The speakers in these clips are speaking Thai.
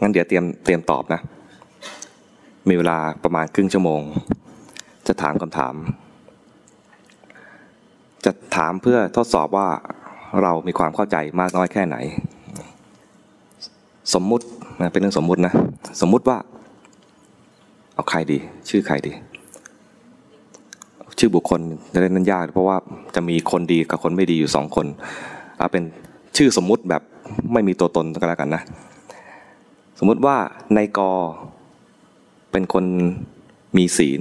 งั้นเดี๋ยวเตรียมเตรียมตอบนะ มีเวลาประมาณครึ่งชั่วโมง จะถามคำถาม จะถามเพื่อทดสอบว่าเรามีความเข้าใจมากน้อยแค่ไหน สมมุตินะเป็นเรื่องสมมุตินะ สมมุติว่า เอาใครดี ชื่อใครดี ชื่อบุคคลจะเล่นนั้นยาก เพราะว่าจะมีคนดีกับคนไม่ดีอยู่สองคนเอาเป็นชื่อสมมุติแบบไม่มีตัวตนก็แล้วกันนะ สมมุติว่าในกอเป็นคนมีศีล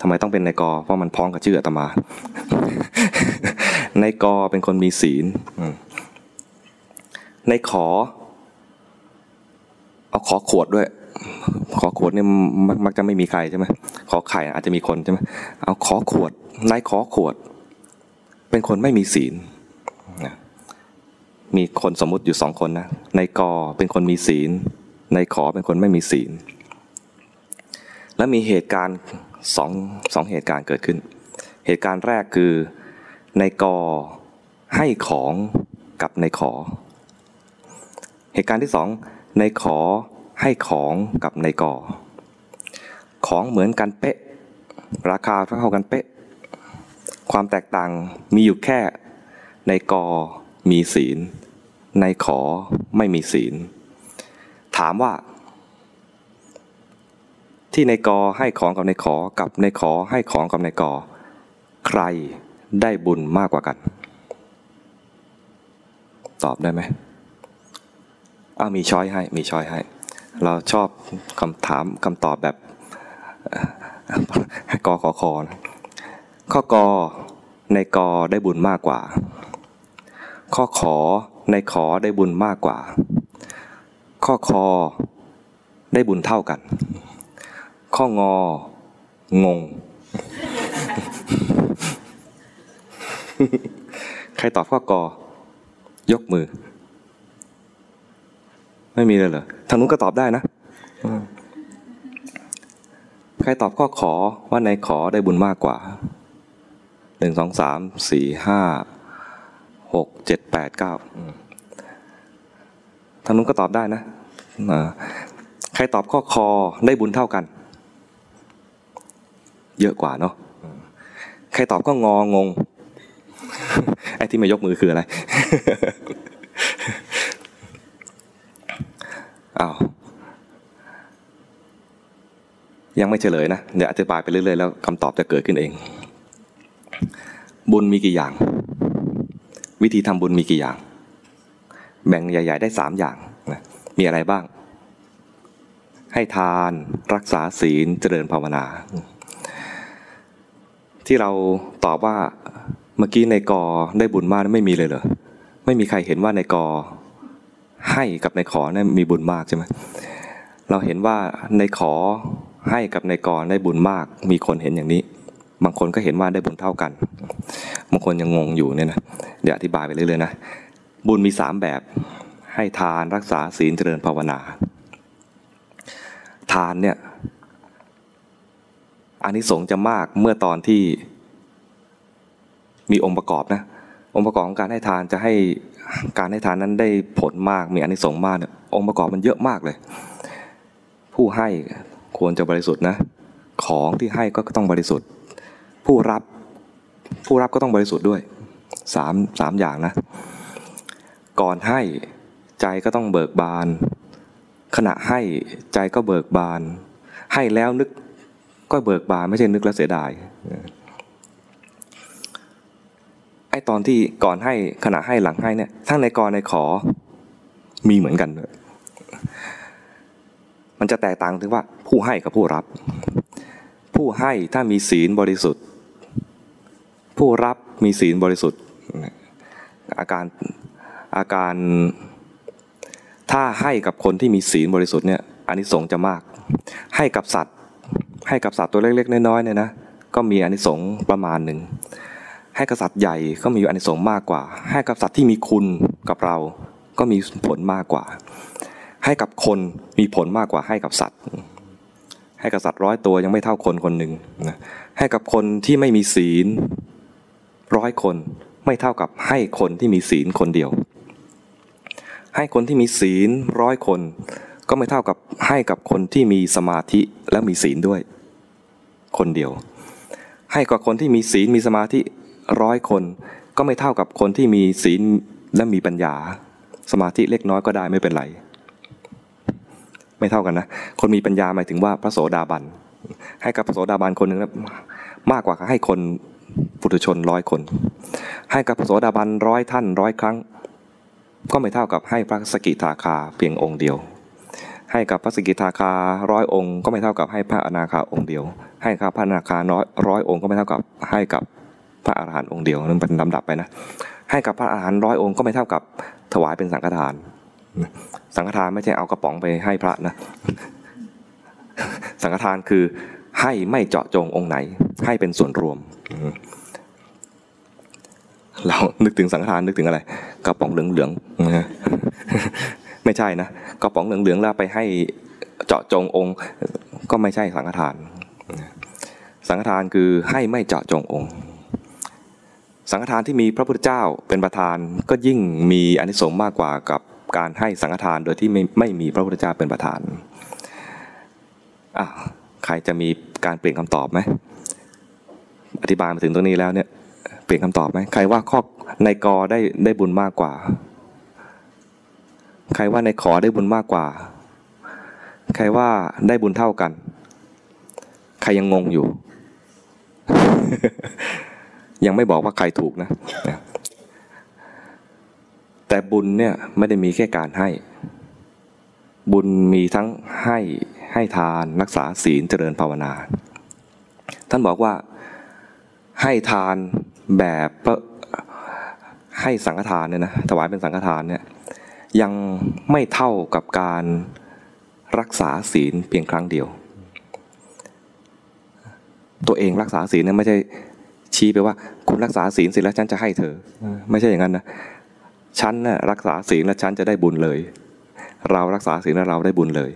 ทำไมต้องเป็นในกอเพราะมันพ้องกับชื่ออาตมา ในกอเป็นคนมีศีลในขอ เอาขอขวดด้วย ขอขวดเนี่ยมักจะไม่มีใครใช่ไหมขอไข่อาจจะมีคนใช่ไหมเอาขอขวดนายขอขวด เป็นคนไม่มีศีลมีคนสมมุติอยู่สองคนนะในกอเป็นคนมีศีล ในขอเป็นคนไม่มีศีล และมีเหตุการณ์สองสองเหตุการณ์เกิดขึ้น เหตุการณ์แรกคือในกอให้ของกับในขอ เหตุการณ์ที่สองในขอให้ของกับในกอ ของเหมือนกันเป๊ะ ราคาเท่ากันเป๊ะ ความแตกต่างมีอยู่แค่ในกอมีศีล ในขอไม่มีศีล ถามว่า ที่ในกอให้ของกับในขอกับในขอให้ของกับในกอใครได้บุญมากกว่ากัน ตอบได้ไหมอ้ามีช้อยให้มีช้อยให้ เราชอบคำถามคำตอบแบบกอขอคอข้อกอในกอได้บุญมากกว่า ข้อขอในขอได้บุญมากกว่า ข้อคอ ได้บุญเท่ากัน ข้องอ งง ใครตอบข้อกอ ยกมือ ไม่มีเลยเหรอ ทางนู้นก็ตอบได้นะ ใครตอบข้อขอว่าในขอได้บุญมากกว่า หนึ่งสองสาม สี่ ห้า หก เจ็ด แปด เก้าทางนู้นก็ตอบได้นะ ใครตอบข้อคอได้บุญเท่ากัน เยอะกว่าเนาะใครตอบก็งองงไอ้ที่ไม่ยกมือคืออะไรอ้าวยังไม่เฉลยนะเดี๋ยวอธิบายไปเรื่อยๆแล้วคำตอบจะเกิดขึ้นเอง บุญมีกี่อย่าง วิธีทำบุญมีกี่อย่าง แบ่งใหญ่ ๆ ได้สามอย่างนะ มีอะไรบ้าง ให้ทานรักษาศีลเจริญภาวนา ที่เราตอบว่าเมื่อกี้ในกอได้บุญมากไม่มีเลยเหรอไม่มีใครเห็นว่าในกอให้กับในขอเนี่ยมีบุญมากใช่ไหมเราเห็นว่าในขอให้กับในกอได้บุญมาก มีคนเห็นอย่างนี้ บางคนก็เห็นว่าได้บุญเท่ากัน บางคนยังงงอยู่เนี่ยนะ เดี๋ยวอธิบายไปเรื่อยๆนะ บุญมีสามแบบ ให้ทานรักษาศีลเจริญภาวนา ทานเนี่ยอันนี้สงจะมากเมื่อตอนที่มีองค์ประกอบนะองค์ประกอบของการให้ทานจะให้การให้ทานนั้นได้ผลมากมีอานิสงส์มากเนี่ยองค์ประกอบมันเยอะมากเลย ผู้ให้ควรจะบริสุทธิ์นะ ของที่ให้ก็ต้องบริสุทธิ์ ผู้รับผู้รับก็ต้องบริสุทธิ์ด้วยสามสามอย่างนะ ก่อนให้ ใจก็ต้องเบิกบาน ขณะให้ใจก็เบิกบาน ให้แล้วนึกก็เบิกบานไม่ใช่นึกแล้วเสียดายไอตอนที่ก่อนให้ขณะให้หลังให้เนี่ยทั้งในกรในขอมีเหมือนกันเลยมันจะแตกต่างถึงว่าผู้ให้กับผู้รับ ผู้ให้ถ้ามีศีลบริสุทธิ์ ผู้รับมีศีลบริสุทธิ์ อาการอาการ ถ้าให้กับคนที่มีศีลบริสุทธิ์เนี่ยอันนี้สงจะมาก ให้กับสัตว์ ให้กับสัตว์ตัวเล็กๆน้อยๆเนี่ยนะก็มีอันนี้สงประมาณหนึ่งให้กษัตริย์ใหญ่ก็มีอานิสงส์มากกว่า ให้กษัตริย์ที่มีคุณกับเรา ก็มีผลมากกว่า ให้กับคนมีผลมากกว่าให้กับสัตว์ ให้กษัตริย์ร้อยตัวยังไม่เท่าคนคนหนึ่งนะให้กับคนที่ไม่มีศีลร้อยคนไม่เท่ากับให้คนที่มีศีลคนเดียว ให้คนที่มีศีลร้อยคน ก็ไม่เท่ากับให้กับคนที่มีสมาธิและมีศีลด้วย คนเดียว ให้กับคนที่มีศีลมีสมาธิร้อยคน ก็ไม่เท่ากับคนที่มีศีลและมีปัญญา สมาธิเล็กน้อยก็ได้ไม่เป็นไร ไม่เท่ากันนะ คนมีปัญญาหมายถึงว่าพระโสดาบันให้กับพระโสดาบันคนหนึ่งนะมากกว่าให้คนปุถุชนร้อยคน ให้กับพระโสดาบันร้อยท่านร้อยครั้ง ก็ไม่เท่ากับให้พระสกิทาคาเพียงองค์เดียว ให้กับพระสกิทาคาร้อยองค์ ก็ไม่เท่ากับให้พระอนาคาองค์เดียว ให้กับพระอนาคาน้อยร้อยองค์ก็ไม่เท่ากับให้กับพระอรหันต์องค์เดียวนั่นเป็นลำดับไปนะให้กับพระอรหันต์ร้อยองค์ก็ไม่เท่ากับถวายเป็นสังฆทาน สังฆทานไม่ใช่เอากระป๋องไปให้พระนะ สังฆทานคือให้ไม่เจาะจงองค์ไหน ให้เป็นส่วนรวม นึกถึงสังฆทานนึกถึงอะไรกระป๋องเหลืองๆไม่ใช่นะกระป๋องเหลืองๆแล้วไปให้เจาะจงองค์ ก็ไม่ใช่สังฆทาน สังฆทานคือให้ไม่เจาะจงองค์ สังฆทานที่มีพระพุทธเจ้าเป็นประธานก็ยิ่งมีอนิสงส์มากกว่ากับการให้สังฆทานโดยที่ไม่ไม่มีพระพุทธเจ้าเป็นประธานอะใครจะมีการเปลี่ยนคำตอบไหมอธิบายมาถึงตรงนี้แล้วเนี่ย ปลี่ยนคำตอบไหมใครว่าข้อในกอได้ได้บุญมากกว่า ใครว่าในขอได้บุญมากกว่า ใครว่าได้บุญเท่ากัน ใครยังงงอยู่ ยังไม่บอกว่าใครถูกนะ แต่บุญเนี่ยไม่ได้มีแค่การให้ บุญมีทั้งให้ให้ทานรักษาศีลเจริญภาวนา ท่านบอกว่าให้ทาน แบบให้สังฆทานเนี่ยนะถวายเป็นสังฆทานเนี่ยยังไม่เท่ากับการรักษาศีลเพียงครั้งเดียว ตัวเองรักษาศีลเนี่ยไม่ใช่ชี้ไปว่า คุณรักษาศีลเสร็จแล้วฉันจะให้เธอ ไม่ใช่อย่างนั้นนะฉันน่ะรักษาศีลแล้วฉันจะได้บุญเลย เรารักษาศีลแล้วเราได้บุญเลย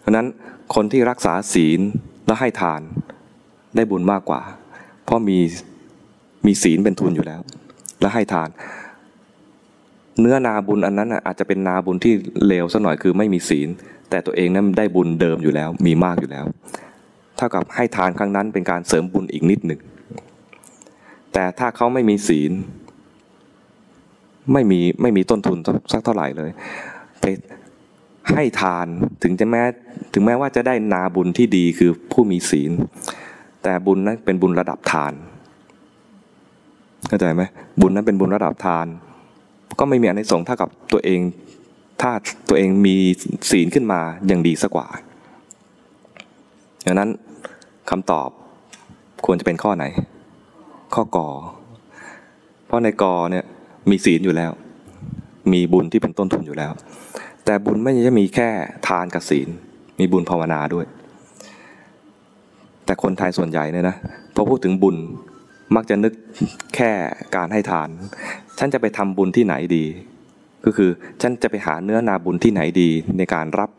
เพราะนั้นคนที่รักษาศีลแล้วให้ทานได้บุญมากกว่า เพราะมี มีศีลเป็นทุนอยู่แล้ว แล้วให้ทาน เนื้อนาบุญอันนั้นอาจจะเป็นนาบุญที่เลวสักหน่อยคือไม่มีศีล แต่ตัวเองนั้นได้บุญเดิมอยู่แล้ว มีมากอยู่แล้ว เท่ากับให้ทานครั้งนั้นเป็นการเสริมบุญอีกนิดหนึ่งแต่ถ้าเขาไม่มีศีล ไม่มีไม่มีต้นทุนสักเท่าไหร่เลยไปให้ทานถึงจะแม้ถึงแม้ว่าจะได้นาบุญที่ดีคือผู้มีศีล แต่บุญนั้นเป็นบุญระดับทาน เข้าใจไหมบุญนั้นเป็นบุญระดับทาน ก็ไม่มีอันในสงเท่ากับตัวเอง ถ้าตัวเองมีศีลขึ้นมาอย่างดีสักกว่าดังนั้นคำตอบควรจะเป็นข้อไหน ข้อกอเพราะในกอเนี่ยมีศีลอยู่แล้ว มีบุญที่เป็นต้นทุนอยู่แล้ว แต่บุญไม่ใช่มีแค่ทานกับศีล มีบุญภาวนาด้วย แต่คนไทยส่วนใหญ่เนี่ยนะพอพูดถึงบุญ มักจะนึกแค่การให้ทาน ฉันจะไปทำบุญที่ไหนดี ก็คือฉันจะไปหาเนื้อนาบุญที่ไหนดี ในการรับ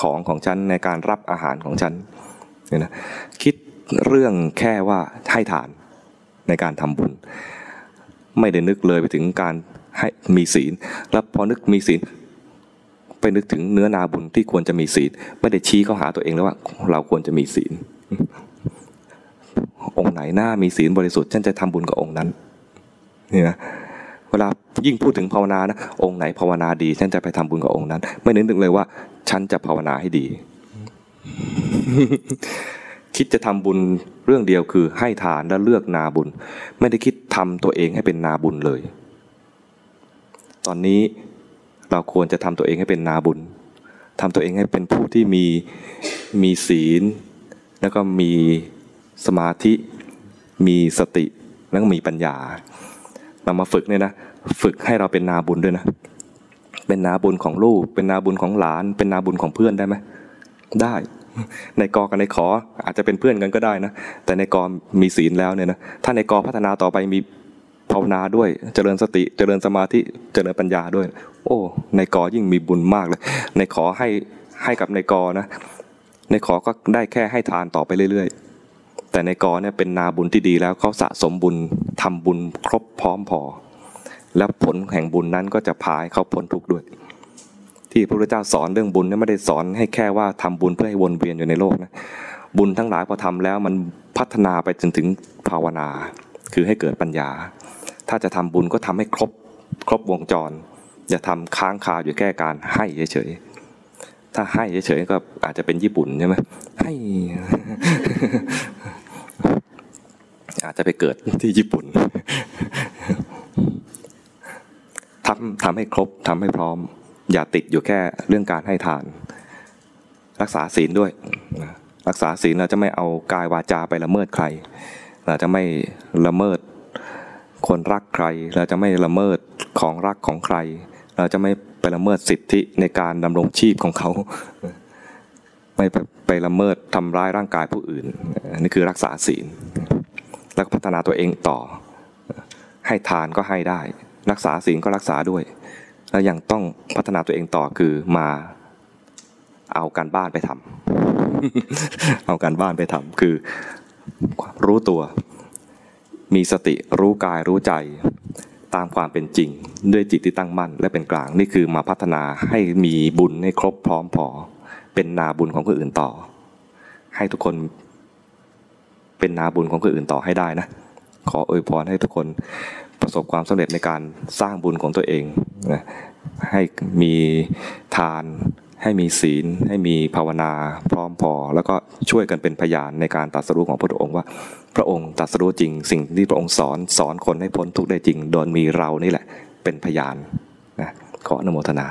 ของของฉันในการรับอาหารของฉันเนี่ยนะคิดเรื่องแค่ว่าให้ทานในการทำบุญ ไม่ได้นึกเลยไปถึงการให้มีศีล แล้วพอนึกมีศีลไปนึกถึงเนื้อนาบุญที่ควรจะมีศีล ไม่ได้ชี้เข้าหาตัวเองแล้วว่าเราควรจะมีศีล องค์ไหนหน้ามีศีลบริสุทธิ์ฉันจะทำบุญกับองค์นั้นเนี่นะเวลายิ่งพูดถึงภาวนานะองค์ไหนภาวนาดี ฉันจะไปทำบุญกับองค์นั้น ไม่นึกเลยว่า ฉันจะภาวนาให้ดี คิดจะทำบุญเรื่องเดียวคือ ให้ทานและเลือกนาบุญ ไม่ได้คิดทำตัวเองให้เป็นนาบุญเลย ตอนนี้เราควรจะทำตัวเองให้เป็นนาบุญทำตัวเองให้เป็นผู้ที่มีมีศีล แล้วก็มี สมาธิมีสติแล้วก็มีปัญญาเรามาฝึกเนี่ยนะฝึกให้เราเป็นนาบุญด้วยนะ เป็นนาบุญของลูก เป็นนาบุญของหลาน เป็นนาบุญของเพื่อนได้ไหมได้ ในกอกับในขออาจจะเป็นเพื่อนกันก็ได้นะ แต่ในกอมีศีลแล้วเนี่ยนะถ้าในกอพัฒนาต่อไปมีภาวนาด้วยเจริญสติเจริญสมาธิเจริญปัญญาด้วย โอ้ ในกอยิ่งมีบุญมากเลย ในขอให้ให้กับในกอนะ ในขอก็ได้แค่ให้ทานต่อไปเรื่อยๆ แต่ในกอเนี่ยเป็นนาบุญที่ดีแล้วเขาสะสมบุญทำบุญครบพร้อมพอ แล้วผลแห่งบุญนั้นก็จะพาให้เขาพ้นทุกข์ด้วย ที่พระพุทธเจ้าสอนเรื่องบุญเนี่ยไม่ได้สอนให้แค่ว่าทำบุญเพื่อให้วนเวียนอยู่ในโลกนะบุญทั้งหลายพอทำแล้วมันพัฒนาไปจนถึงภาวนา คือให้เกิดปัญญา ถ้าจะทำบุญก็ทำให้ครบครบวงจร อย่าทำค้างคาอยู่แค่การให้เฉยๆถ้าให้เฉยๆก็อาจจะเป็นญี่ปุ่นใช่ไหมให้าจจะไปเกิดที่ญี่ปุ่นทำทำให้ครบทำให้พร้อม อย่าติดอยู่แค่เรื่องการให้ทาน รักษาศีลด้วย รักษาศีลเราจะไม่เอากายวาจาไปละเมิดใคร เราจะไม่ละเมิดคนรักใคร เราจะไม่ละเมิดของรักของใคร เราจะไม่ไปละเมิดสิทธิในการดำรงชีพของเขา ไม่ไปไปละเมิดทำร้ายร่างกายผู้อื่น นี่คือรักษาศีล แล้วพัฒนาตัวเองต่อ ให้ทานก็ให้ได้ รักษาศีลก็รักษาด้วย แล้วยังต้องพัฒนาตัวเองต่อคือมาเอาการบ้านไปทำเอาการบ้านไปทำคือรู้ตัว มีสติรู้กายรู้ใจตามความเป็นจริง ด้วยจิตที่ตั้งมั่นและเป็นกลางนี่คือมาพัฒนาให้มีบุญให้ครบพร้อมพอ เป็นนาบุญของคนอื่นต่อ ให้ทุกคน เป็นนาบุญของคนอื่นต่อให้ได้นะ ขออวยพรให้ทุกคนประสบความสำเร็จในการสร้างบุญของตัวเองนะให้มีทานให้มีศีล ให้มีภาวนาพร้อมพอ แล้วก็ช่วยกันเป็นพยานในการตรัสรู้ของพระองค์ว่า พระองค์ตรัสรู้จริง สิ่งที่พระองค์สอนสอนคนให้พ้นทุกข์ได้จริง โดยมีเรานี่แหละ เป็นพยานนะขออนุโมทนา